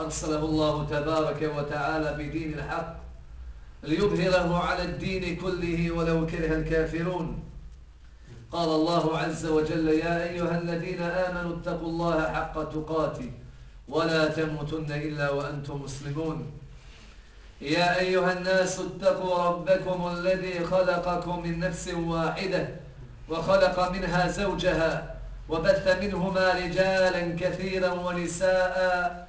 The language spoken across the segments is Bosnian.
أرسله الله تبارك وتعالى بدين الحق ليظهره على الدين كله ولو كره الكافرون. قال الله عز وجل يا أيها الذين آمنوا اتقوا الله حق تقاته ولا تموتن إلا وأنتم مسلمون. يا أيها الناس اتقوا ربكم الذي خلقكم من نفس واحدة وخلق منها زوجها وبث منهما رجالا كثيرا ونساء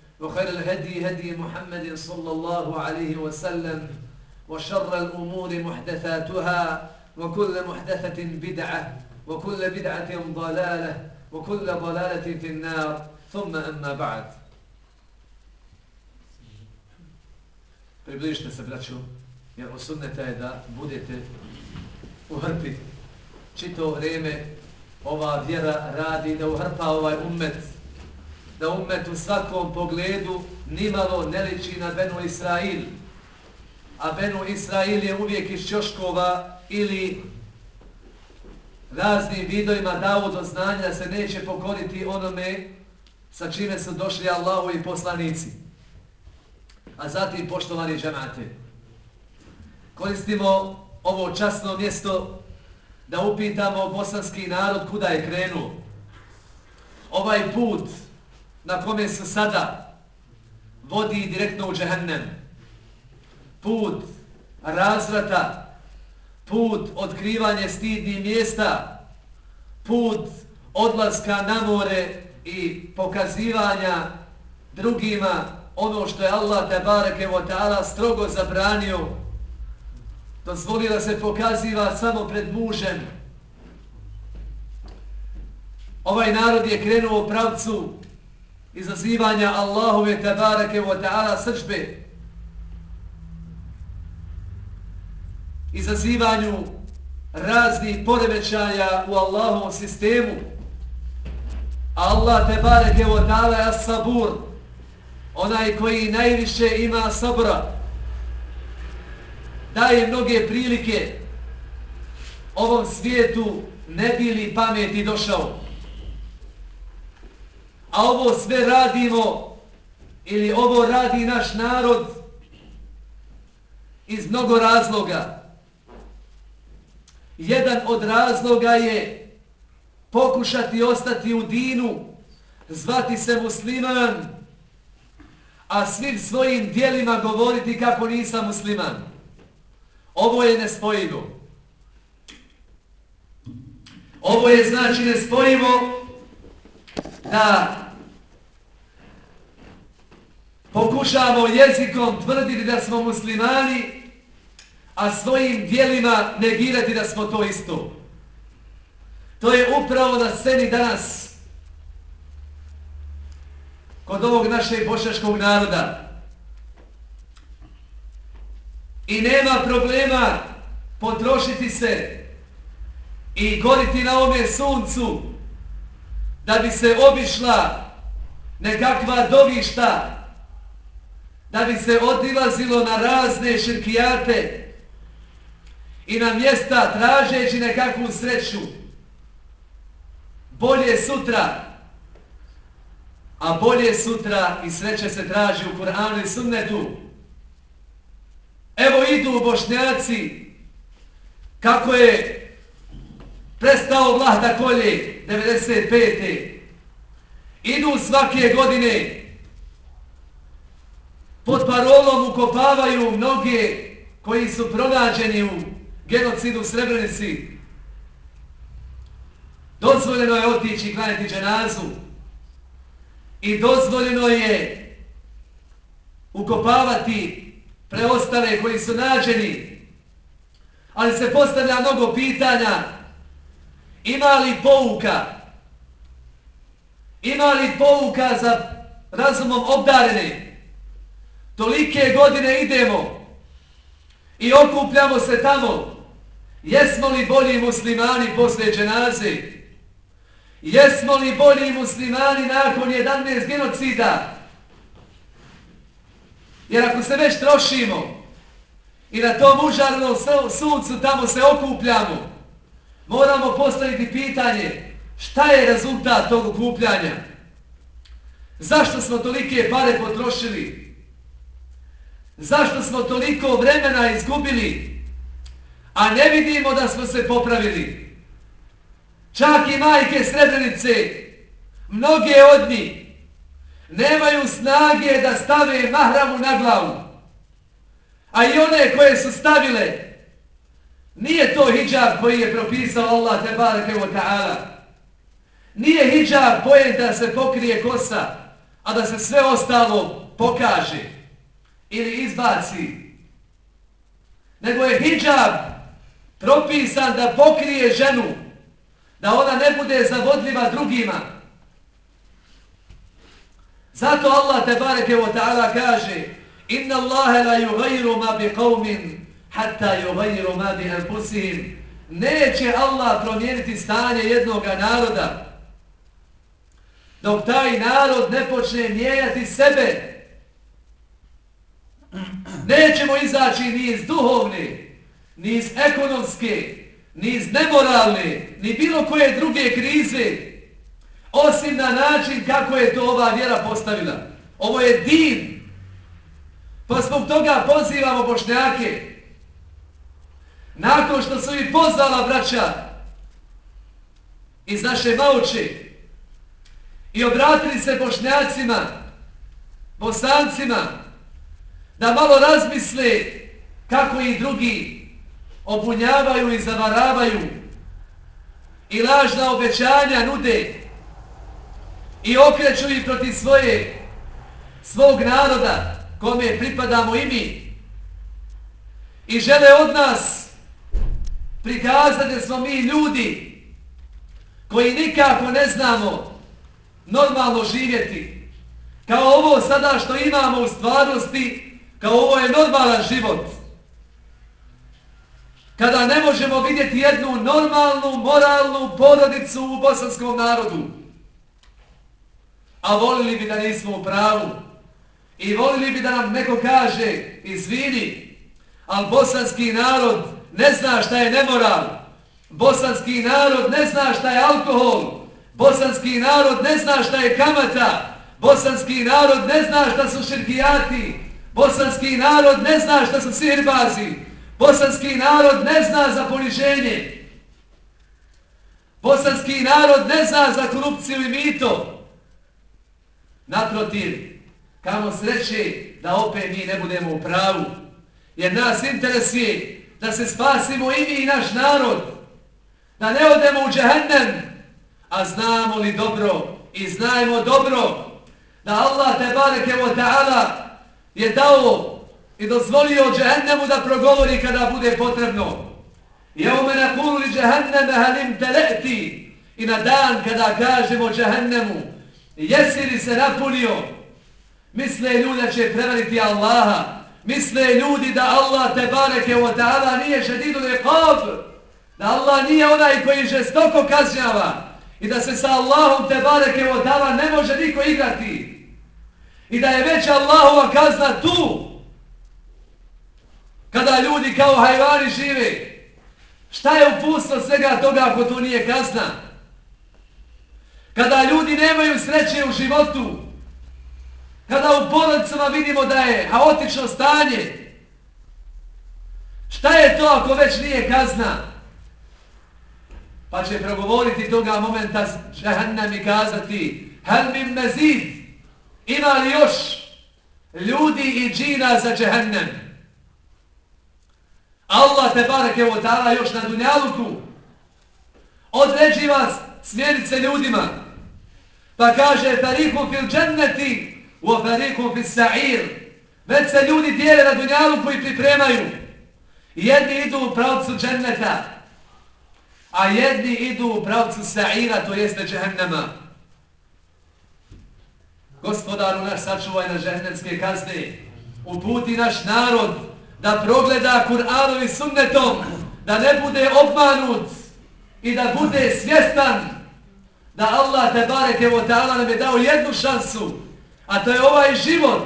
وخير الهدي هدي محمد صلى الله عليه وسلم وشر الأمور محدثاتها وكل محدثة بدعة وكل بدعة ضلالة وكل ضلالة في النار ثم أما بعد Približite se, braću, jer osudnete je da budete u hrpi. Čito vrijeme ova vjera radi da uhrpa ovaj umet da umet u svakom pogledu nimalo ne liči na Benu Israil. A Benu Israil je uvijek iz Ćoškova ili raznim vidojima dao do znanja da se neće pokoriti onome sa čime su došli Allahu i poslanici. A zatim poštovani džemate, koristimo ovo časno mjesto da upitamo bosanski narod kuda je krenuo. Ovaj put na kome se sada vodi direktno u džehennem. Put razvrata, put otkrivanje stidnih mjesta, put odlaska na more i pokazivanja drugima ono što je Allah te bareke wa ta'ala strogo zabranio, dozvoli da se pokaziva samo pred mužem. Ovaj narod je krenuo u pravcu izazivanja Allahove tabarake wa ta'ala srđbe, izazivanju raznih poremećaja u Allahovom sistemu. Allah tabarake wa ta'ala je sabur, onaj koji najviše ima sabra, daje mnoge prilike ovom svijetu ne bili pameti došao. A ovo sve radimo, ili ovo radi naš narod iz mnogo razloga. Jedan od razloga je pokušati ostati u dinu, zvati se musliman, a svim svojim dijelima govoriti kako nisam musliman. Ovo je nespojivo. Ovo je znači nespojivo da pokušamo jezikom tvrditi da smo muslimani, a svojim dijelima negirati da smo to isto. To je upravo na sceni danas kod ovog našeg bošaškog naroda. I nema problema potrošiti se i goriti na ome suncu da bi se obišla nekakva dovišta, da bi se odilazilo na razne širkijate i na mjesta tražeći nekakvu sreću. Bolje sutra, a bolje sutra i sreće se traži u Kur'anu i Sunnetu. Evo idu bošnjaci kako je prestao vlah da kolje 95. Idu svake godine pod parolom ukopavaju mnoge koji su pronađeni u genocidu u Srebrenici. Dozvoljeno je otići i klanjati dženazu. I dozvoljeno je ukopavati preostale koji su nađeni. Ali se postavlja mnogo pitanja. Ima li pouka? Ima li pouka za razumom obdarene? Tolike godine idemo i okupljamo se tamo. Jesmo li bolji muslimani posle dženaze? Jesmo li bolji muslimani nakon 11 genocida? Jer ako se već trošimo i na tom užarnom suncu tamo se okupljamo, moramo postaviti pitanje šta je rezultat tog okupljanja? Zašto smo tolike pare potrošili? Zašto smo toliko vremena izgubili? A ne vidimo da smo se popravili. Čak i majke Srebrenice, mnoge od njih, nemaju snage da stave mahramu na glavu. A i one koje su stavile, nije to hijab koji je propisao Allah te bareke ve ta'ala. Nije hijab pojen da se pokrije kosa, a da se sve ostalo pokaže ili izbaci. Nego je hijab propisan da pokrije ženu, da ona ne bude zavodljiva drugima, Zato Allah te bareke ve ta'ala kaže Inna Allaha la yughayyiru ma biqaumin hatta yughayyiru ma bi anfusihim Neće Allah promijeniti stanje jednog naroda dok taj narod ne počne mijenjati sebe. Nećemo izaći ni iz duhovne, ni iz ekonomske, ni iz nemoralne, ni bilo koje druge krize osim na način kako je to ova vjera postavila. Ovo je din. Pa zbog toga pozivamo bošnjake. Nakon što su i pozvala braća iz naše mauči i obratili se bošnjacima, bosancima, da malo razmisle kako i drugi obunjavaju i zavaravaju i lažna obećanja nude i okreću ih proti svoje, svog naroda kome pripadamo i mi. I žele od nas prikazati da smo mi ljudi koji nikako ne znamo normalno živjeti. Kao ovo sada što imamo u stvarnosti kao ovo je normalan život. Kada ne možemo vidjeti jednu normalnu, moralnu porodicu u bosanskom narodu. A volili bi da nismo u pravu. I volili bi da nam neko kaže, izvini, ali bosanski narod ne zna šta je nemoral. Bosanski narod ne zna šta je alkohol. Bosanski narod ne zna šta je kamata. Bosanski narod ne zna šta su širkijati. Bosanski narod ne zna šta su sirbazi. Bosanski narod ne zna za poniženje. Bosanski narod ne zna za korupciju i mito. Naprotiv, kamo sreće da opet mi ne budemo u pravu. Jer nas interesuje da se spasimo i mi i naš narod. Da ne odemo u džehennem. A znamo li dobro i znajmo dobro da Allah te bareke wa ta'ala je dao i dozvolio džehennemu da progovori kada bude potrebno. Jevme nakulu li džehenneme halim teleti i na dan kada kažemo džehennemu Jesi li se napunio? Misle ljuda da će prevariti Allaha. Misle ljudi da Allah te bareke wa ta'ala nije šedidu liqab. Da Allah nije onaj koji žestoko kažnjava. I da se sa Allahom te bareke wa ta'ala ne može niko igrati. I da je već Allahova kazna tu. Kada ljudi kao hajvani žive. Šta je upustvo svega toga ako to nije kazna? kada ljudi nemaju sreće u životu, kada u porodicama vidimo da je haotično stanje, šta je to ako već nije kazna? Pa će progovoriti toga momenta džahannam i kazati hel min mezid, ima li još ljudi i džina za džahannam? Allah te bareke o ta'ala još na dunjaluku određiva smjerice ljudima. Pa kaže farikum fil dženneti u farikum fil sa'ir. Već se ljudi dijele na dunjalu koji pripremaju. Jedni idu u pravcu dženneta, a jedni idu u pravcu sa'ira, to jeste džehennema. Gospodaru naš sačuvaj na džehennemske kazne, uputi naš narod da progleda Kur'anovi i sunnetom, da ne bude obmanut i da bude svjestan da Allah te bareke o ta'ala nam je dao jednu šansu, a to je ovaj život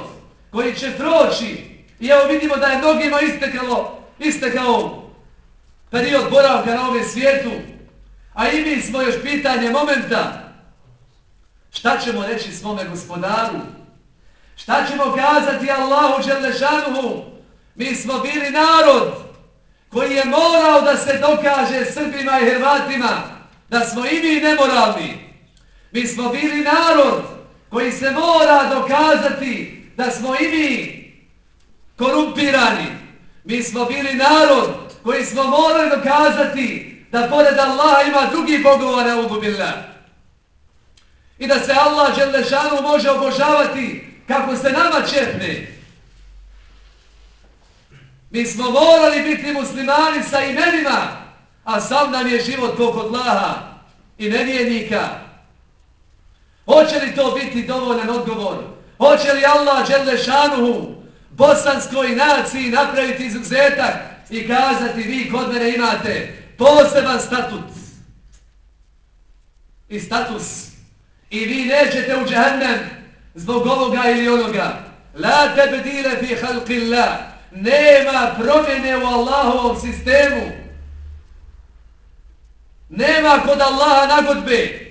koji će proći. I evo vidimo da je mnogima istekalo, istekao period boravka na ovom svijetu, a i mi smo još pitanje momenta šta ćemo reći svome gospodaru, šta ćemo kazati Allahu Đelešanuhu, mi smo bili narod koji je morao da se dokaže Srbima i Hrvatima da smo i mi nemoralni. Mi smo bili narod koji se mora dokazati da smo i mi korumpirani. Mi smo bili narod koji smo morali dokazati da pored Allaha ima drugi bogova na ububila. I da se Allah Đelešanu može obožavati kako se nama čepne. Mi smo morali biti muslimani sa imenima, a sam nam je život kod Laha i nevijenika. Hoće li to biti dovoljan odgovor? Hoće li Allah Đelešanuhu bosanskoj naciji napraviti izuzetak i kazati vi kod mene imate poseban statut i status i vi nećete u džahnem zbog ovoga ili onoga la tebdile fi halqillah. Nema promjene u Allahovom sistemu. Nema kod Allaha nagodbe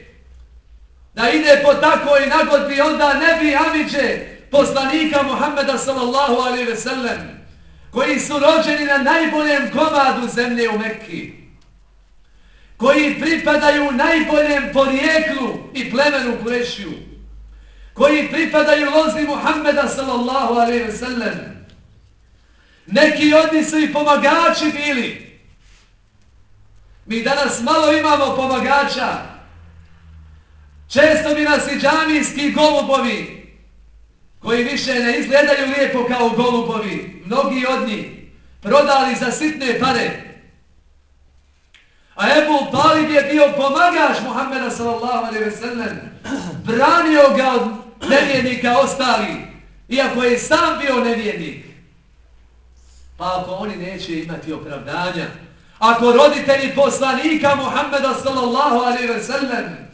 da ide po takvoj nagodbi onda ne bi Amidže poslanika Muhammeda sallallahu alaihi ve sellem koji su rođeni na najboljem komadu zemlje u Mekki koji pripadaju najboljem porijeklu i plemenu Kurešiju, koji pripadaju lozi Muhammeda sallallahu alaihi ve sellem. Neki od njih su i pomagači bili. Mi danas malo imamo pomagača. Često bi nas i džamijski golubovi, koji više ne izgledaju lijepo kao golubovi, mnogi od njih, prodali za sitne pare. A Ebu Talib je bio pomagaš Muhammeda sallallahu alaihi ve sellem. Branio ga od nevjednika ostali. Iako je sam bio nevjednik. Pa ako oni neće imati opravdanja. Ako roditelji poslanika Muhammeda sallallahu alaihi ve sellem.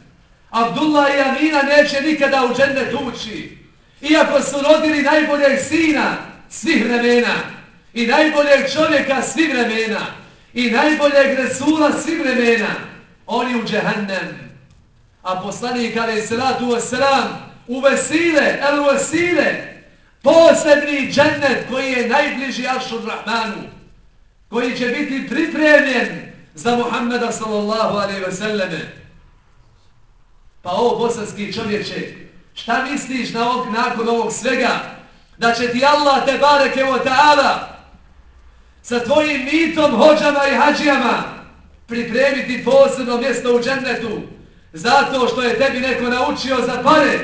Abdullah i Amina neće nikada u džennet ući. Iako su rodili najboljeg sina svih vremena. I najboljeg čovjeka svih vremena i najboljeg Resula svih vremena, oni u džehennem. A poslanik alaih salatu wasalam u vesile, el u vesile, posebni džennet koji je najbliži Aršur Rahmanu, koji će biti pripremljen za Muhammeda sallallahu alaihi ve selleme. Pa o bosanski čovječe, šta misliš na ovog, nakon ovog svega? Da će ti Allah te bareke o ta'ala sa tvojim mitom, hođama i hađijama pripremiti posebno mjesto u džennetu zato što je tebi neko naučio za pare?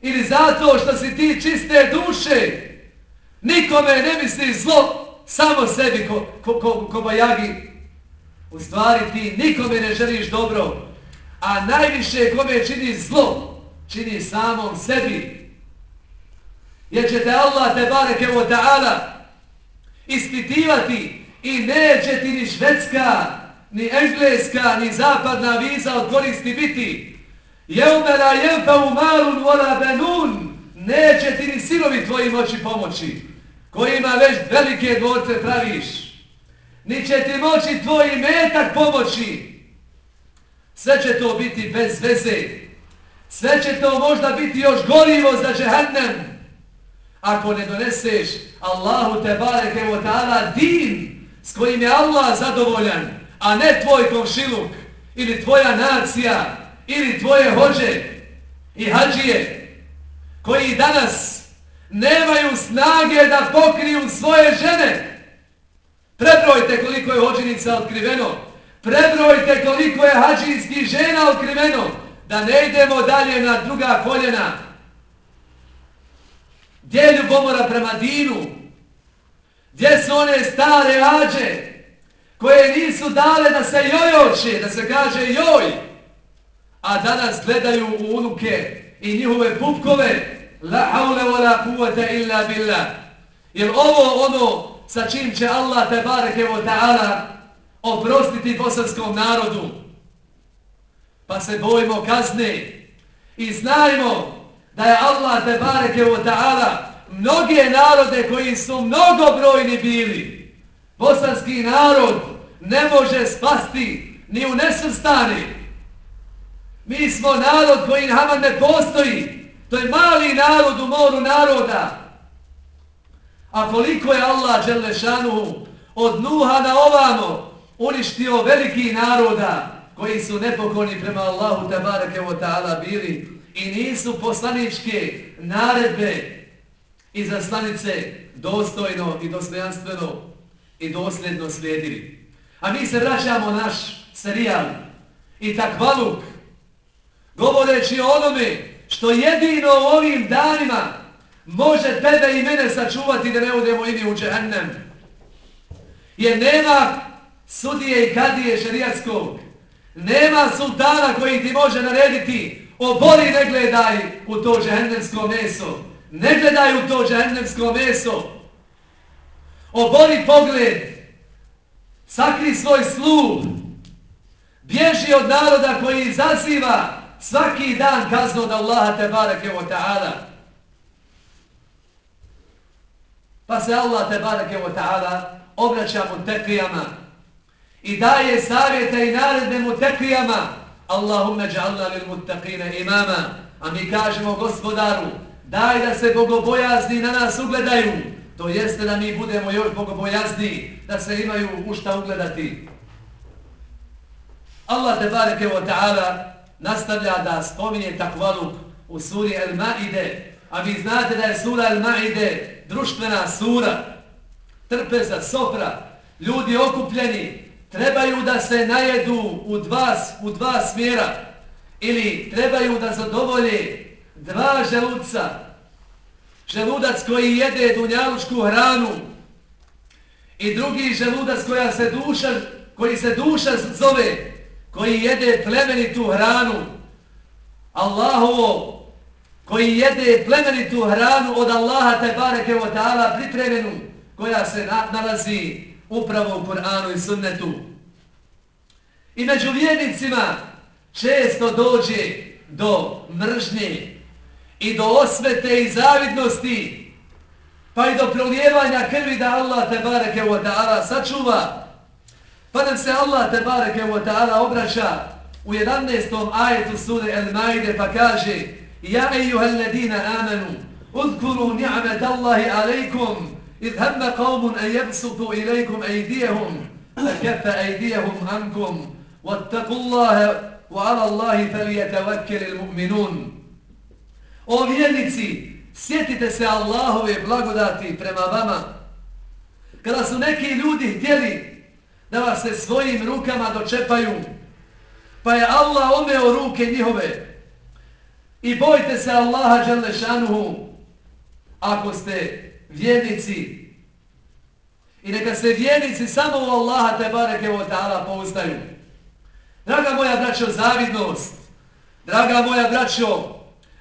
Ili zato što si ti čiste duše? Nikome ne misli zlo samo sebi ko, ko, ko, ko bajagi. U stvari ti nikome ne želiš dobro a najviše kome čini zlo čini samom sebi jer će te Allah te bareke o ta'ala ispitivati i neće ti ni švedska, ni engleska, ni zapadna viza od koristi biti. Jeumela jemfa u malun vola benun, neće ti ni sinovi tvoji moći pomoći, kojima već velike dvorce praviš. Ni će ti moći tvoj metak pomoći. Sve će to biti bez veze. Sve će to možda biti još gorivo za džehennem ako ne doneseš Allahu te bareke o ta'ala din s kojim je Allah zadovoljan, a ne tvoj komšiluk ili tvoja nacija ili tvoje hođe i hađije koji danas nemaju snage da pokriju svoje žene Prebrojte koliko je hođenica otkriveno. Prebrojte koliko je hađinskih žena okriveno, Da ne idemo dalje na druga koljena. Gdje je ljubomora prema dinu? Gdje su one stare hađe koje nisu dale da se jojoče, da se kaže joj, a danas gledaju u unuke i njihove pupkove la haule wa la kuvata illa billah. Jer ovo ono sa čim će Allah te bareke wa ta'ala oprostiti bosanskom narodu. Pa se bojimo kazne i znajmo da je Allah te bareke u ta'ala mnoge narode koji su mnogobrojni bili. Bosanski narod ne može spasti ni u nesrstani. Mi smo narod koji nama ne postoji. To je mali narod u moru naroda. A koliko je Allah Đelešanu od Nuha na ovamo uništio veliki naroda koji su nepokoni prema Allahu tabareke wa ta'ala bili i nisu poslaničke naredbe i zaslanice dostojno i dostojanstveno i dosljedno slijedili. A mi se vraćamo naš serijal i takvaluk govoreći o onome što jedino u ovim danima može tebe i mene sačuvati da ne udemo ini u džehennem. Jer nema sudije i kadije šerijatskog, nema sultana koji ti može narediti obori ne gledaj u to džehennemsko meso, ne gledaj u to džehennemsko meso, obori pogled, sakri svoj sluh, bježi od naroda koji zaziva svaki dan kaznu od Allaha te barake wa ta'ala. Pa se Allah te barake wa ta'ala obraća mu tekijama i daje savjeta i naredne mu tekijama. Allahumma ja'alna lil muttaqina imama. A mi kažemo gospodaru, daj da se bogobojazni na nas ugledaju. To jeste da mi budemo još bogobojazni, da se imaju u šta ugledati. Allah te bareke wa ta'ala nastavlja da spominje takvaluk u suri El-Ma'ide, a vi znate da je sura El-Ma'ide društvena sura, trpe za sopra, ljudi okupljeni, trebaju da se najedu u dva, u dva smjera. Ili trebaju da zadovolje dva želuca, želudac koji jede dunjalučku hranu i drugi želudac koja se duša, koji se duša zove koji jede plemenitu hranu, Allahovo, koji jede plemenitu hranu od Allaha te bareke ta'ala pripremenu, koja se nalazi upravo u Kur'anu i sunnetu. I među vjernicima često dođe do mržnje i do osvete i zavidnosti, pa i do prolijevanja krvi da Allah te bareke o ta'ala sačuva Pa nam se Allah te bareke wa ta'ala obraća u 11. ajetu sure El Maide pa kaže Ja ejuhel ladina amanu udkuru ni'met Allahi alaikum إذ هم قوم an يبسطوا إليكم أيديهم فكف أيديهم ankum واتقوا الله wa الله فليتوكل المؤمنون mu'minun O vjernici, sjetite se Allahove blagodati prema vama kada su neki ljudi htjeli da vas se svojim rukama dočepaju. Pa je Allah omeo ruke njihove. I bojte se Allaha Đalešanuhu ako ste vjernici. I neka se vjernici samo u Allaha te bareke o ta'ala pouzdaju. Draga moja braćo, zavidnost. Draga moja braćo,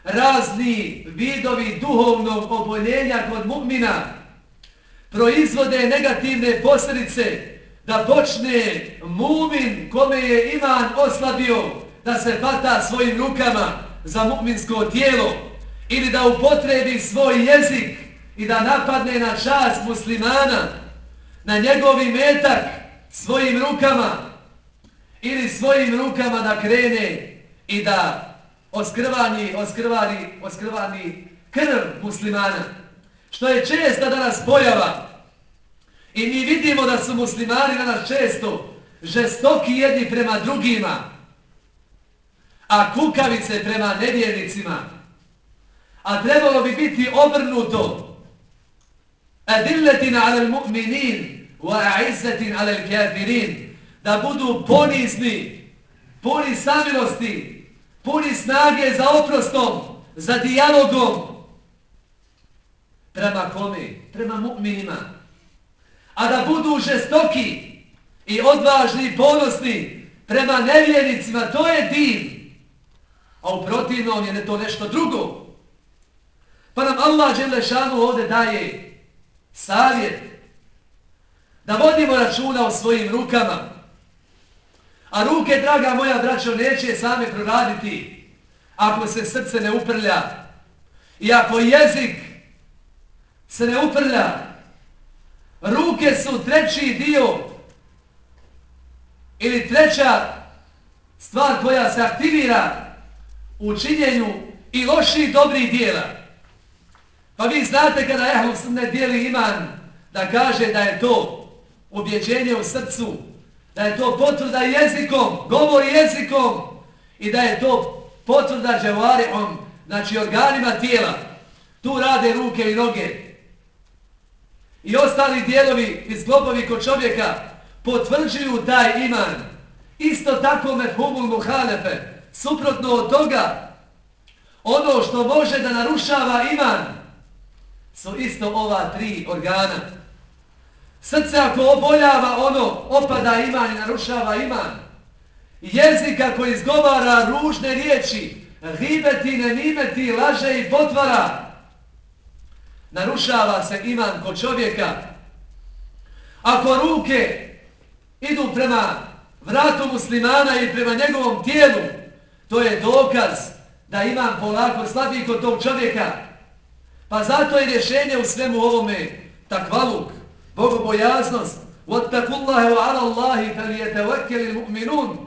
razni vidovi duhovnog oboljenja kod mu'mina proizvode negativne posljedice da počne mumin kome je iman oslabio da se pata svojim rukama za mu'minsko tijelo ili da upotrebi svoj jezik i da napadne na čast muslimana na njegovi metak svojim rukama ili svojim rukama da krene i da oskrvani, oskrvani, oskrvani krv muslimana. Što je česta danas pojava I mi vidimo da su muslimani danas često žestoki jedni prema drugima, a kukavice prema nevjernicima. A trebalo bi biti obrnuto adilletin ala mu'minin wa a'izzetin ala kafirin. Da budu ponizni puni samilosti puni snage za oprostom za dijalogom. Prema kome? prema mu'minima. A da budu žestoki i odvažni ponosni prema nevjernicima to je din. A u protivnom je to nešto drugo. Pa nam Allah ovde daje savjet da vodimo računa o svojim rukama. A ruke, draga moja braćo, neće same proraditi ako se srce ne uprlja. I ako jezik se ne uprlja, ruke su treći dio ili treća stvar koja se aktivira u činjenju i loših dobrih dijela. Pa vi znate kada Ehlu ne dijeli iman da kaže da je to ubjeđenje u srcu, da je to potvrda jezikom, govori jezikom i da je to potvrda dževarihom, znači organima tijela. Tu rade ruke i noge. I ostali dijelovi i zglobovi kod čovjeka potvrđuju taj iman. Isto tako me humul muhalefe. Suprotno od toga, ono što može da narušava iman, su isto ova tri organa. Srce ako oboljava ono, opada iman i narušava iman. Jezik koji izgovara ružne riječi, ribeti, nenimeti, laže i potvara, narušava se iman kod čovjeka. Ako ruke idu prema vratu muslimana i prema njegovom tijelu, to je dokaz da iman polako slabi kod tog čovjeka. Pa zato je rješenje u svemu ovome takvaluk bogobojaznost, وَاتَّقُوا اللَّهِ وَعَلَى اللَّهِ فَلِيَتَوَكَّلِ الْمُؤْمِنُونَ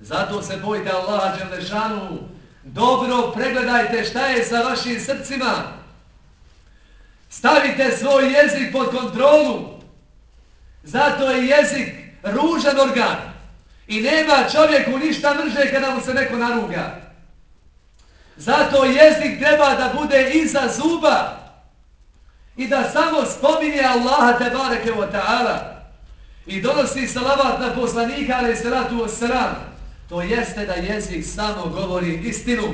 Zato se bojite Allaha Đelešanu, dobro pregledajte šta je sa vašim srcima, stavite svoj jezik pod kontrolu, zato je jezik ružan organ i nema čovjeku ništa mrže kada mu se neko naruga. Zato jezik treba da bude iza zuba, i da samo spominje Allaha te bareke wa ta'ala. I donosi salavat na poslanika ali salatu wa salam. To jeste da jezik samo govori istinu.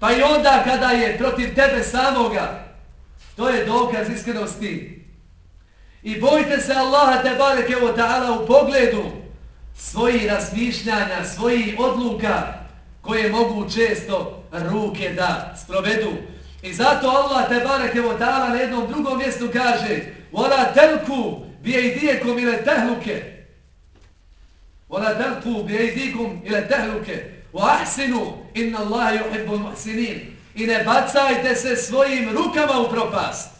Pa i onda kada je protiv tebe samoga to je dokaz iskrenosti. I bojte se Allaha te bareke wa ta'ala u pogledu svojih razmišljanja, svojih odluka koje mogu često ruke da sprovedu. I zato Allah te bareke vo dala na jednom drugom mjestu kaže Vola telku bije idijekom ile tehluke Vola telku bije idijekom ile tehluke Wa ahsinu inna Allah yuhibbu muhsinin. I ne bacajte se svojim rukama u propast.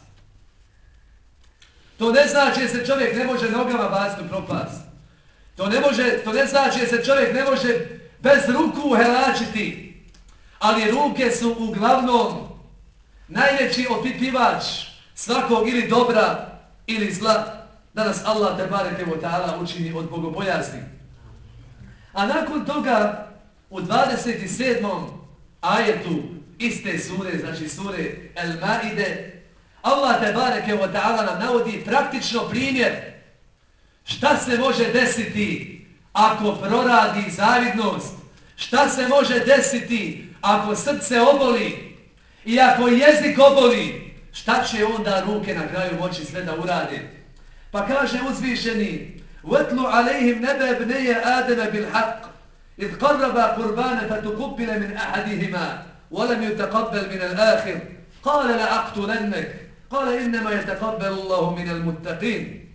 To ne znači da se čovjek ne može nogama baciti u propast. To ne, može, to ne znači da se čovjek ne može bez ruku helačiti Ali ruke su uglavnom najveći opipivač svakog ili dobra ili zla, da nas Allah te bareke wa ta'ala učini od bogobojazni. A nakon toga u 27. ajetu iste sure, znači sure El Maide, Allah te bareke wa ta'ala nam navodi praktično primjer šta se može desiti ako proradi zavidnost, šta se može desiti ako srce oboli, I ako jezik oboli, šta će onda ruke na kraju moći sve da urade? Pa kaže uzvišeni, وَتْلُ عَلَيْهِمْ نَبَ بْنَيَ آدَمَ بِالْحَقِّ إِذْ قَرَّبَ قُرْبَانَ فَتُقُبِّلَ مِنْ أَحَدِهِمَا وَلَمْ يُتَقَبَّلْ مِنَ الْآخِرِ قَالَ لَأَقْتُلَنَّكَ قَالَ إِنَّمَا يَتَقَبَّلُ اللَّهُ مِنَ الْمُتَّقِينَ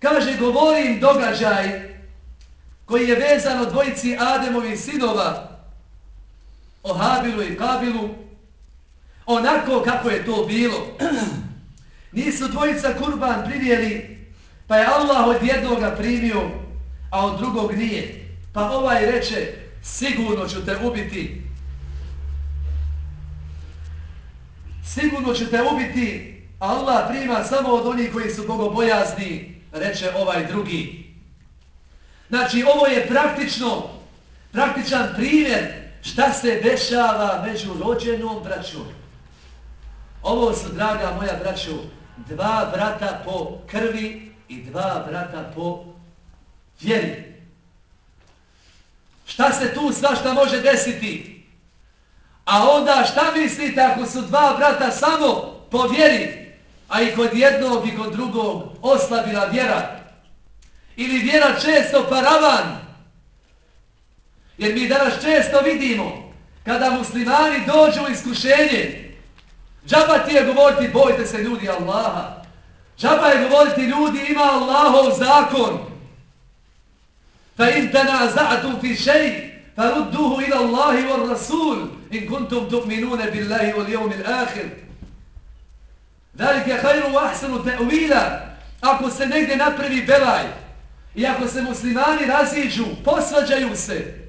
Kaže, govorim događaj koji je vezan od dvojici Ademovih sinova o Habilu i Kabilu onako kako je to bilo. Nisu dvojica kurban primjeli, pa je Allah od jednoga primio, a od drugog nije. Pa ovaj reče, sigurno ću te ubiti. Sigurno ću te ubiti, Allah prima samo od onih koji su bogobojazni, reče ovaj drugi. Znači, ovo je praktično, praktičan primjer šta se dešava među rođenom braćom. Ovo su, draga moja braću, dva brata po krvi i dva brata po vjeri. Šta se tu svašta može desiti? A onda šta mislite ako su dva brata samo po vjeri, a i kod jednog i kod drugog oslabila vjera? Ili vjera često paravan? Jer mi danas često vidimo kada muslimani dođu u iskušenje, džaba ti je govoriti bojte se ljudi Allaha. Džaba je govoriti ljudi ima Allahov zakon. Fa in tanaza'tum fi shay' farudduhu ila Allahi war Rasul in kuntum tu'minuna billahi wal yawmil akhir. Zalika khayru wa ahsanu ta'wila. Ako se negdje napravi belaj i ako se muslimani raziđu, posvađaju se,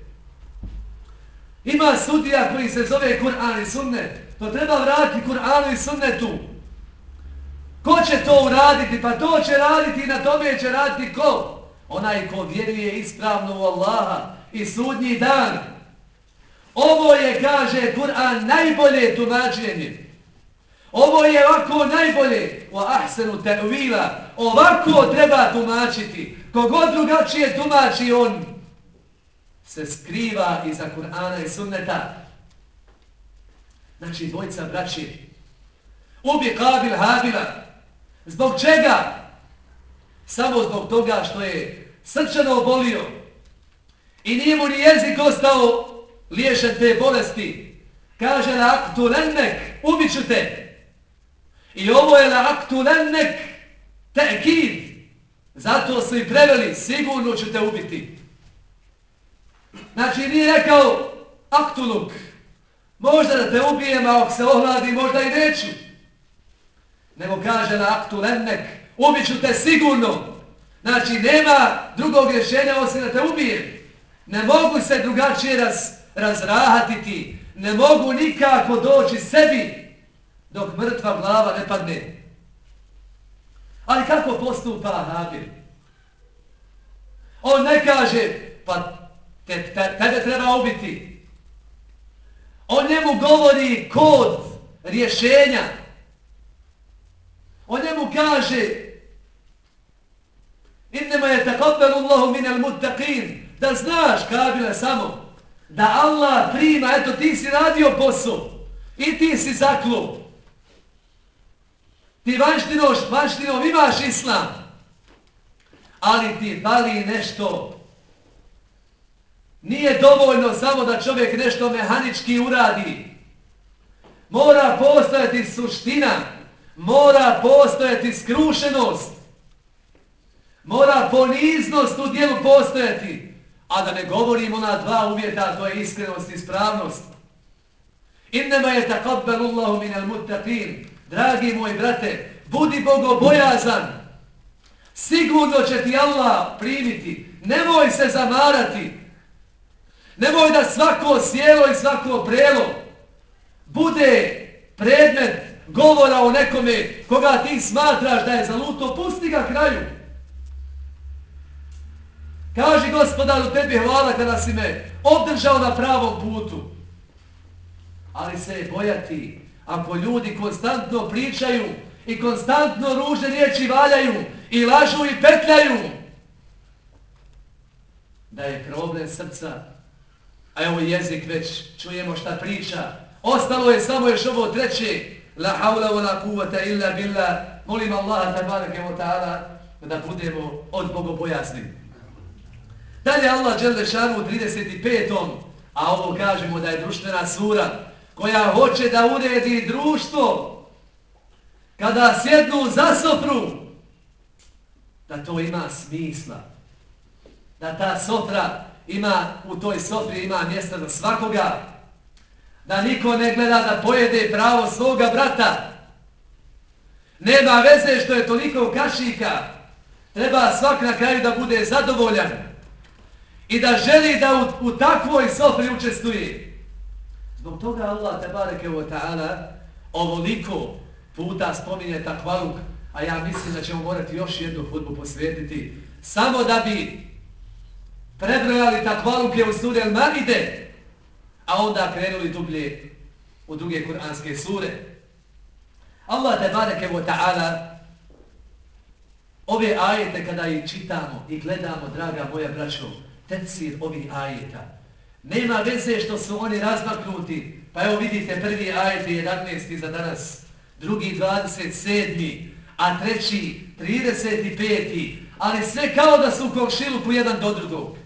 Ima sudija koji se zove Kur'an i Sunnet. To treba vratiti Kur'anu i Sunnetu. Ko će to uraditi? Pa to će raditi i na tome će raditi ko? Onaj ko vjeruje ispravno u Allaha i sudnji dan. Ovo je, kaže Kur'an, najbolje tumačenje. Ovo je ovako najbolje. U ahsenu te'vila. Ovako treba tumačiti. Kogod drugačije tumači on se skriva iza Kur'ana i sunneta. Znači, dvojica braći. Ubi Kabil Habila. Zbog čega? Samo zbog toga što je srčano obolio. I nije mu ni jezik ostao liješen te bolesti. Kaže la aktu lennek, ubiću te. I ovo je la aktu lennek, te'kid. Zato su i preveli, sigurno ću te ubiti. Znači nije rekao aktuluk. Možda da te ubijem, a ako se ohladi, možda i neću. Nego kaže na aktulennek, ubit ubiću te sigurno. Znači nema drugog rješenja osim da te ubijem. Ne mogu se drugačije raz, razrahatiti. Ne mogu nikako doći sebi dok mrtva glava ne padne. Ali kako postupa Habil? On ne kaže, pa te, te, tebe treba ubiti. On njemu govori kod rješenja. On njemu kaže innema je takobbelu Allahu minel muttaqin da znaš kabile samo da Allah prima, eto ti si radio posao i ti si zaklo. Ti vanštinoš, vanštinom imaš islam, ali ti fali nešto Nije dovoljno samo da čovjek nešto mehanički uradi. Mora postojati suština. Mora postojati skrušenost. Mora poniznost u dijelu postojati. A da ne govorimo na dva uvjeta, to je iskrenost i spravnost. Innema je takabbelullahu minel muttaqin. Dragi moj brate, budi bogobojazan. Sigurno će ti Allah primiti. Nemoj se zamarati. Nemoj da svako sjelo i svako prelo bude predmet govora o nekome koga ti smatraš da je zaluto, pusti ga kraju. Kaži gospodaru tebi hvala kada si me obdržao na pravom putu. Ali se je bojati ako ljudi konstantno pričaju i konstantno ružne riječi valjaju i lažu i petljaju da je problem srca A evo jezik već čujemo šta priča. Ostalo je samo još ovo treće. La haula wa la kuvata illa billah. Molim Allaha tabarake wa ta'ala da budemo od bogobojazni. Dalje Allah dželle šanu u 35. A ovo kažemo da je društvena sura koja hoće da uredi društvo kada sjednu za sofru da to ima smisla. Da ta sofra ima u toj sofri ima mjesta za svakoga. Da niko ne gleda da pojede pravo svoga brata. Nema veze što je toliko kašika. Treba svak na kraju da bude zadovoljan. I da želi da u, u takvoj sofri učestuje. Zbog toga Allah tabareke wa ta'ala ovoliko puta spominje takvaluk, a ja mislim da ćemo morati još jednu hudbu posvetiti. Samo da bi prebrojali takvaluke u suri Al-Maride, a onda krenuli dublje u druge kuranske sure. Allah tabareke wa ta'ala Ove ajete kada ih čitamo i gledamo, draga moja braćo, tefsir ovih ajeta, nema veze što su oni razmaknuti, pa evo vidite prvi ajet 11. za danas, drugi 27. a treći 35. ali sve kao da su u komšiluku jedan do drugog.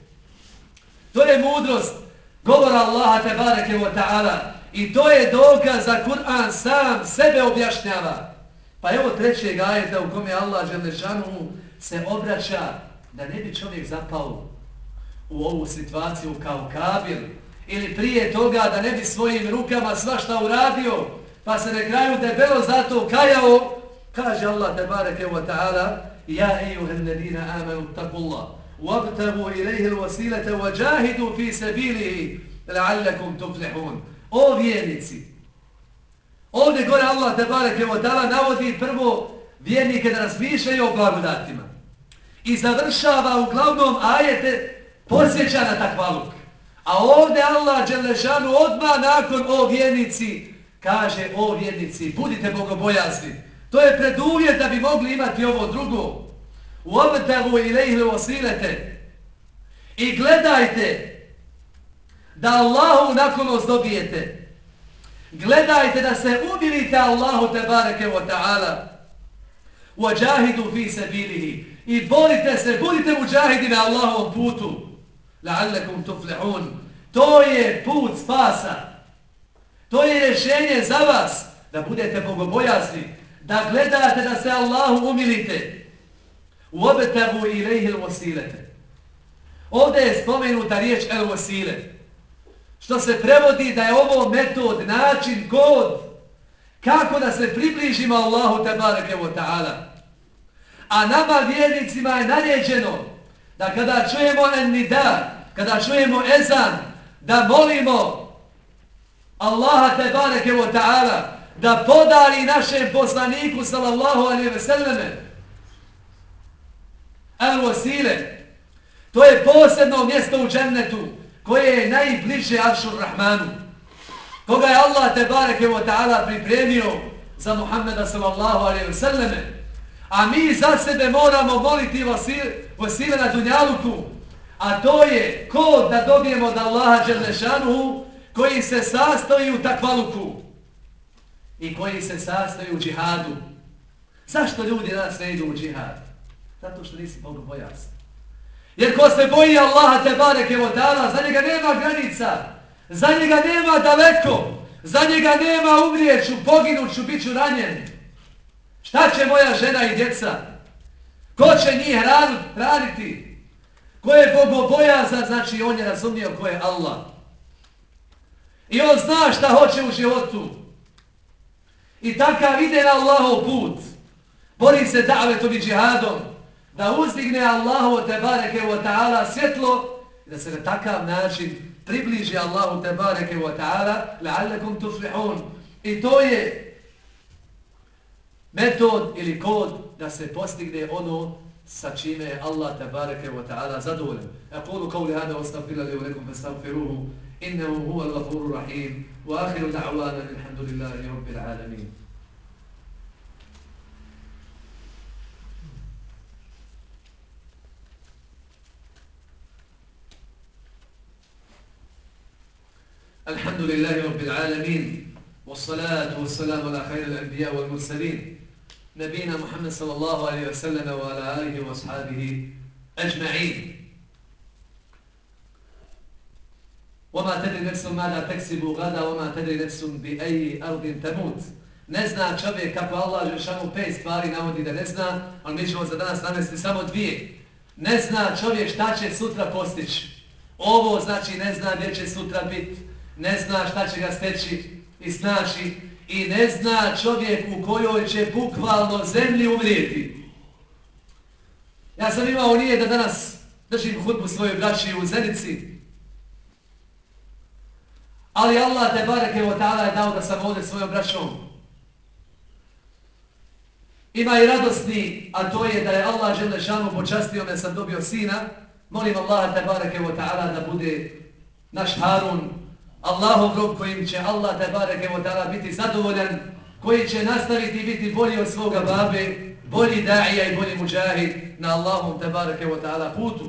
To je mudrost govora Allaha te bareke wa ta'ala i to je dokaz za Kur'an sam sebe objašnjava. Pa evo trećeg ajeta u kome Allah Želešanu se obraća da ne bi čovjek zapao u ovu situaciju kao kabil ili prije toga da ne bi svojim rukama svašta uradio pa se na kraju debelo zato kajao kaže Allah te bareke wa ta'ala ja ejuhel ladina amanu takullah وابتغوا إليه الوسيلة وجاهدوا في سبيله لعلكم تفلحون O vjernici, ovdje gore Allah te bareke o tala navodi prvo vjernike da razmišljaju o blagodatima. I završava uglavnom ajete posjeća na takvaluk. A ovdje Allah Đelešanu odmah nakon o vjernici kaže o vjernici, budite bogobojazni. To je preduvjet da bi mogli imati ovo drugo. U obetavu i lehle osilete i gledajte da Allahu naklonost dobijete. Gledajte da se umilite Allahu te bareke wa ta'ala u fi se bilihi i bolite se, budite u na Allahovom putu la'allakum tuflihun. To je put spasa. To je rješenje za vas da budete bogobojazni, da gledate da se Allahu umilite. U obetavu ilaihi l'vosilete. Ovdje je spomenuta riječ el'vosile. Što se prevodi da je ovo metod, način, kod kako da se približimo Allahu tabarak evo ta'ala. A nama vjernicima je naređeno da kada čujemo ennida, kada čujemo ezan, da molimo Allaha te bareke wa ta'ala da podari našem poslaniku sallallahu alaihi ve selleme Al-Wasile. To je posebno mjesto u džennetu koje je najbliže Aršur Rahmanu. Koga je Allah te bareke wa ta'ala pripremio za Muhammeda sallallahu alaihi wa selleme A mi za sebe moramo moliti vasile na Dunjaluku. A to je kod da dobijemo od Allaha Đerlešanu koji se sastoji u takvaluku i koji se sastoji u džihadu. Zašto ljudi nas ne idu u džihad? Zato što nisi Bogu bojasni. Jer ko se boji Allaha te bareke o dala, za njega nema granica, za njega nema daleko, za njega nema umrijeću, poginuću, bit ću ranjen. Šta će moja žena i djeca? Ko će njih raditi? hraniti? Ko je bogobojazan, znači on je razumio ko je Allah. I on zna šta hoće u životu. I takav ide na Allahov put. Bori se davetom i džihadom da uzdigne Allahu te bareke wa ta'ala svjetlo da se na takav način približi Allahu te bareke wa ta'ala la'allakum tuflihun i to je metod ili kod da se postigne ono sa čime je Allah te bareke wa ta'ala zadovoljen. Aqulu qawli hada astaghfiru li wa lakum fastaghfiruhu innahu huwa al-ghafurur rahim wa akhiru da'wana alhamdulillahi rabbil alamin. الحمد لله رب العالمين والصلاة والسلام على خير الأنبياء والمرسلين نبينا محمد صلى الله عليه وسلم وعلى آله وأصحابه أجمعين وما تدري نفس ماذا تكسب غدا وما تدري نفس بأي أرض تموت Ne zna čovjek kako Allah Žešanu pet stvari navodi da ne zna, ali mi ćemo za danas navesti samo dvije. Ne zna čovjek šta će sutra postići. Ovo znači ne zna gdje će sutra biti ne zna šta će ga steći i snaći i ne zna čovjek u kojoj će bukvalno zemlji umrijeti. Ja sam imao nije da danas držim hudbu svojoj braći u Zenici, ali Allah te bareke od ta'ala je dao da sam ovdje svojom braćom. Ima i radosni, a to je da je Allah žele šanu počastio me, sam dobio sina. Molim Allah te bareke od ta'ala da bude naš Harun, Allahov rob kojim će Allah te bareke o ta'ala biti zadovoljan, koji će nastaviti biti bolji od svoga babe bolji da'ija i bolji muđahid na Allahom te barake wa ta'ala putu.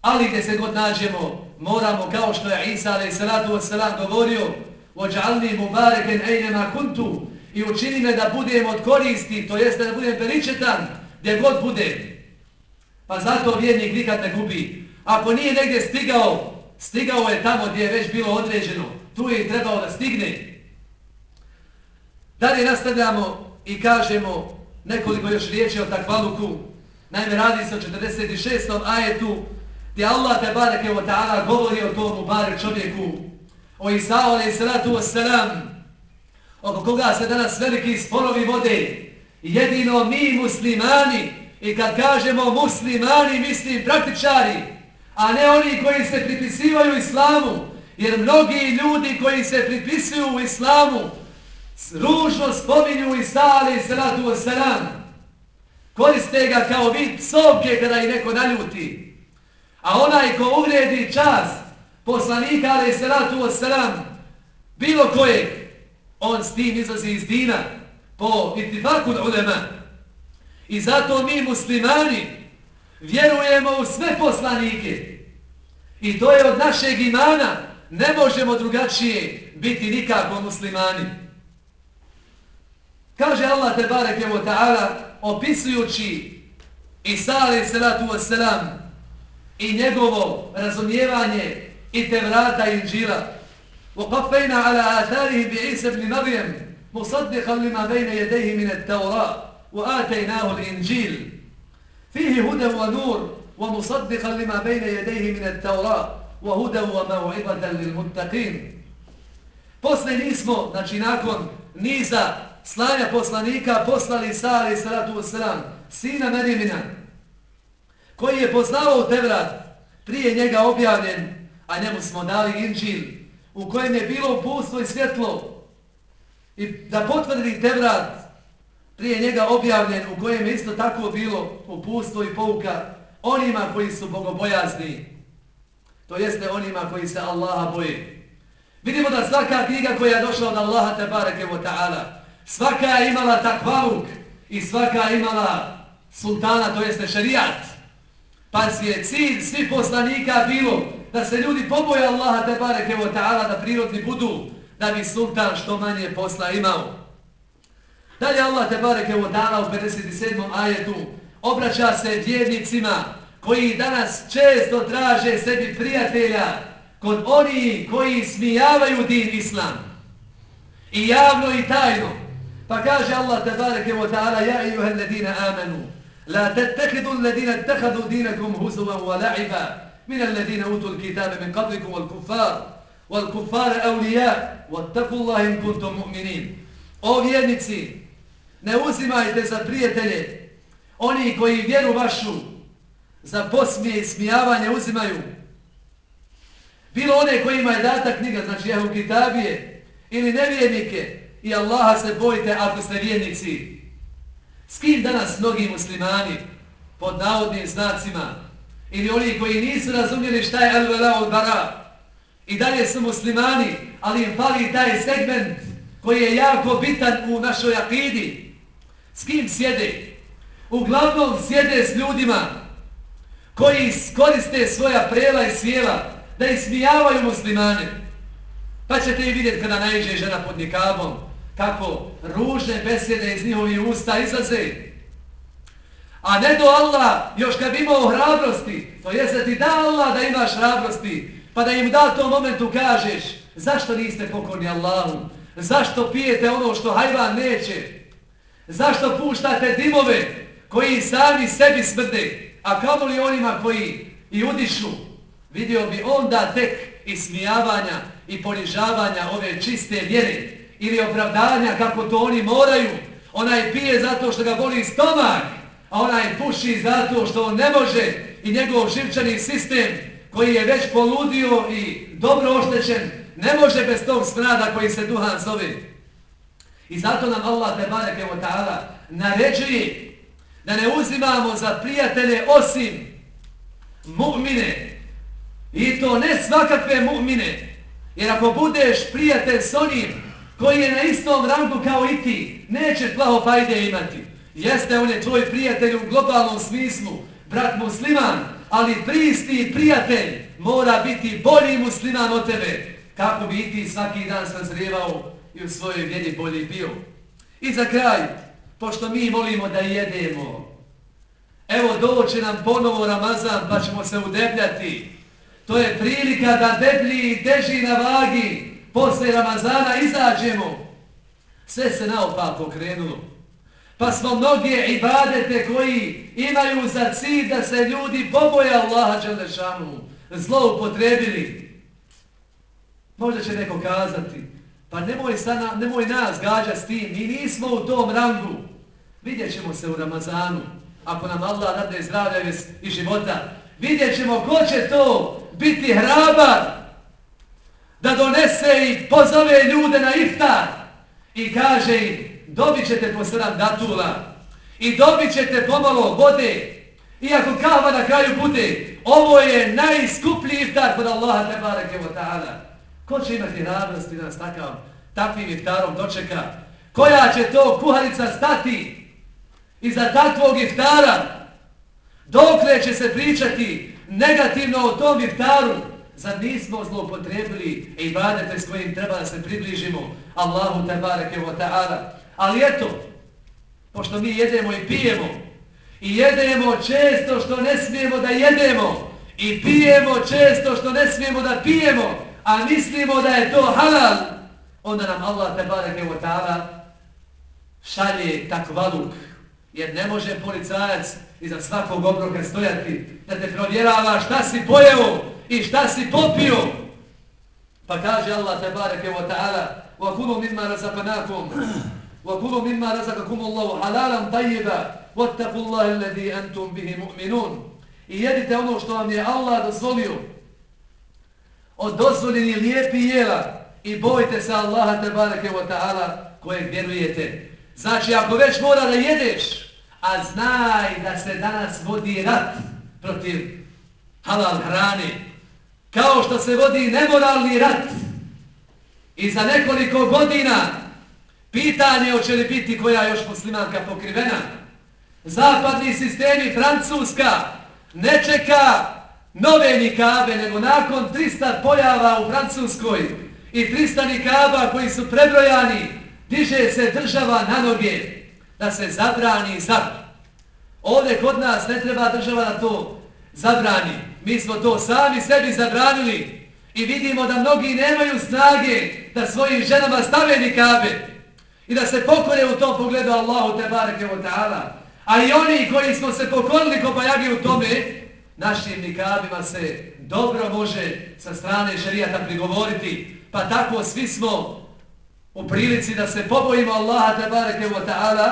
Ali gdje se god nađemo, moramo, kao što je Isa alaih salatu wasalam govorio, وَجْعَلْنِي مُبَارَكًا أَيْنَمَا كُنْتُ i učini me da budem od koristi, to jeste da budem peričetan, gdje god bude. Pa zato vjernik nikad ne gubi. Ako nije negdje stigao, stigao je tamo gdje je već bilo određeno. Tu je trebao da stigne. Dalje nastavljamo i kažemo nekoliko još riječi o takvaluku. Naime, radi se o 46. ajetu gdje Allah te bareke o ta'ala govori o tomu bare čovjeku o Isao alaih salatu wassalam oko koga se danas veliki sporovi vode jedino mi muslimani i kad kažemo muslimani mislim praktičari a ne oni koji se pripisivaju islamu jer mnogi ljudi koji se pripisuju u islamu ružno spominju Isa alaih salatu wassalam koriste ga kao vid psovke kada ih neko naljuti A onaj ko uvredi čas poslanika, ali se ratu wasalam, bilo kojeg, on s tim izlazi iz dina po itifaku ulema. I zato mi muslimani vjerujemo u sve poslanike. I to je od našeg imana. Ne možemo drugačije biti nikako muslimani. Kaže Allah te barek evo ta'ala opisujući Isa alaih salatu wasalam i njegovo razumijevanje i te vrata inđila. وقفينا على آثاره بعيسى بن مريم مصدقا لما بين يديه من التوراة وآتيناه الإنجيل فيه هدى ونور ومصدقا لما بين يديه من التوراة وهدى وموعظة للمتقين Posle nismo, znači nakon niza slanja poslanika, poslali Sali salatu wasalam, sina Merimina, koji je poznavao Tevrat, prije njega objavljen, a njemu smo dali Inđil, u kojem je bilo upustvo i svjetlo, i da potvrdi Tevrat, prije njega objavljen, u kojem je isto tako bilo upustvo i pouka onima koji su bogobojazni, to jeste onima koji se Allaha boje. Vidimo da svaka knjiga koja je došla od Allaha tebareke wa ta'ala, svaka je imala takvaluk i svaka je imala sultana, to jeste šerijat. Pa je cilj svi poslanika bilo da se ljudi poboje Allaha te bareke ta'ala da prirodni budu da bi sultan što manje posla imao. Dalje Allah te bareke o ta'ala u 57. ajetu obraća se vjernicima koji danas često traže sebi prijatelja kod oni koji smijavaju din islam. I javno i tajno. Pa kaže Allah te bareke o ta'ala ja i juhel ladina amanu لا تتخذوا الذين اتخذوا دينكم هزوا ولعبا من الذين أوتوا الكتاب من قبلكم والكفار والكفار أولياء واتقوا الله إن كنتم مؤمنين O vjernici, ne uzimajte za prijatelje oni koji vjeru vašu za posmije i smijavanje uzimaju. Bilo one koji imaju data knjiga, znači jehu kitabije ili nevjernike i Allaha se bojite ako ste vjernici. S kim danas mnogi muslimani pod navodnim znacima ili oni koji nisu razumjeli šta je al-vela od bara i dalje su muslimani, ali im fali taj segment koji je jako bitan u našoj akidi. S kim sjede? Uglavnom sjede s ljudima koji koriste svoja prela i svijela da ismijavaju muslimane. Pa ćete i vidjeti kada najiđe žena pod nikabom kako ružne besede iz njihovi usta izlaze. A ne do Allah, još kad bi imao hrabrosti, to je da ti da Allah da imaš hrabrosti, pa da im da to momentu kažeš, zašto niste pokorni Allahu? Zašto pijete ono što hajvan neće? Zašto puštate dimove koji sami sebi smrde, a kamo li onima koji i udišu? Vidio bi onda tek ismijavanja i ponižavanja ove čiste vjere ili opravdanja kako to oni moraju. Onaj pije zato što ga boli stomak, a onaj puši zato što on ne može i njegov živčani sistem koji je već poludio i dobro oštećen, ne može bez tog smrada koji se duhan zove. I zato nam Allah te barek ta'ala naređuje da ne uzimamo za prijatelje osim mu'mine. I to ne svakakve mu'mine. Jer ako budeš prijatelj s onim koji je na istom rangu kao i ti, nećeš plaho fajde imati. Jeste on je tvoj prijatelj u globalnom smislu, brat musliman, ali pristi prijatelj mora biti bolji musliman od tebe, kako bi ti svaki dan sazrijevao i u svojoj vjeri bolji bio. I za kraj, pošto mi volimo da jedemo, evo doće nam ponovo Ramazan pa ćemo se udebljati. To je prilika da deblji i teži na vagi posle Ramazana izađemo. Sve se naopako krenulo. Pa smo mnoge ibadete koji imaju za cilj da se ljudi poboje Allaha Đalešanu zlo upotrebili. Možda će neko kazati, pa nemoj, sana, nemoj nas gađa s tim, mi nismo u tom rangu. Vidjet ćemo se u Ramazanu, ako nam Allah dadne zdravlja i života. Vidjet ćemo ko će to biti hrabar da donese i pozove ljude na iftar i kaže im, dobit ćete po sedam datula i dobit ćete pomalo vode. Iako kava na kraju bude, ovo je najskuplji iftar kod Allaha tebareke wa ta'ala. Ko će imati radosti da nas takav, takvim iftarom dočeka? Koja će to kuharica stati iza takvog iftara? Dokle će se pričati negativno o tom iftaru? Zar nismo zlopotrebili ibadete s kojim treba da se približimo Allahu te wa ta'ala? Ali eto, pošto mi jedemo i pijemo, i jedemo često što ne smijemo da jedemo, i pijemo često što ne smijemo da pijemo, a mislimo da je to halal, onda nam Allah te bareke wa ta'ala šalje takvaluk, jer ne može policajac iza svakog obroka stojati da te provjerava šta si pojeo i šta si popio. Pa kaže Allah te bareke wa ta'ala وَكُلُوا مِمَّا رَزَقَنَاكُمْ وَكُلُوا مِمَّا رَزَقَكُمُ اللَّهُ حَلَالًا طَيِّبًا وَاتَّقُوا اللَّهِ الَّذِي أَنْتُمْ بِهِ مُؤْمِنُونَ I jedite ono što vam je Allah dozvolio od dozvoljeni lijepi jela i bojte se Allaha te bareke wa ta'ala kojeg vjerujete. Znači, ako već mora da jedeš, a znaj da se danas vodi rat protiv halal hrane, kao što se vodi nemoralni rat i za nekoliko godina Pitanje hoće li biti koja još muslimanka pokrivena. Zapadni sistemi Francuska ne čeka nove nikabe, nego nakon 300 pojava u Francuskoj i 300 nikaba koji su prebrojani, diže se država na noge da se zabrani zap. Ovdje kod nas ne treba država da to zabrani. Mi smo to sami sebi zabranili i vidimo da mnogi nemaju snage da svojim ženama stave nikabe i da se pokore u tom pogledu Allahu te bareke wa ta'ala. A i oni koji smo se pokorili kobajagi pa u tome, našim nikabima se dobro može sa strane šarijata prigovoriti. Pa tako svi smo u prilici da se pobojimo Allaha te bareke wa ta'ala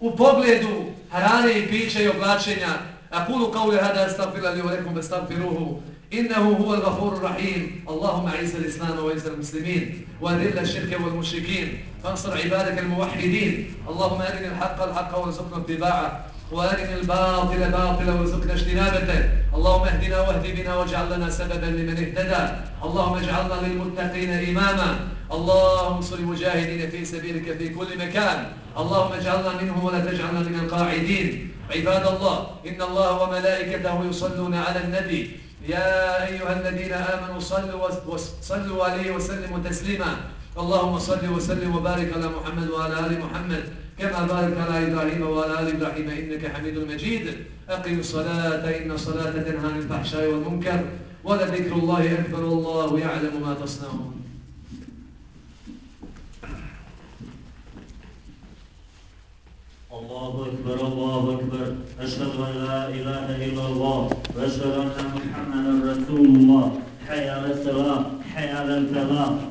u pogledu hrane i pića i oblačenja. A kulu kao li hada stavfila li u rekom stavfiruhu. إنه هو الغفور الرحيم اللهم أعز الإسلام وأعز المسلمين وأذل الشرك والمشركين فانصر عبادك الموحدين اللهم أرنا الحق الحق وارزقنا اتباعه وأرنا الباطل باطلا وارزقنا اجتنابته. اللهم اهدنا واهد بنا واجعل لنا سببا لمن اهتدى. اللهم اجعلنا للمتقين إماما. اللهم انصر المجاهدين في سبيلك في كل مكان. اللهم اجعلنا منهم ولا تجعلنا من القاعدين. عباد الله إن الله وملائكته يصلون على النبي. يا أيها الذين آمنوا صلوا, صلوا عليه وسلموا تسليما. اللهم صل وسلم وبارك على محمد وعلى آل محمد. كما بارك على إبراهيم وعلى آل إبراهيم إنك حميد مجيد. أقم الصلاة إن الصلاة تنهى عن الفحشاء والمنكر ولذكر الله أكبر والله يعلم ما تصنعون. الله أكبر الله أكبر. أشهد أن لا إله إلا الله وأشهد أن محمدا رسول الله. حي على الصلاة حي على الفلاح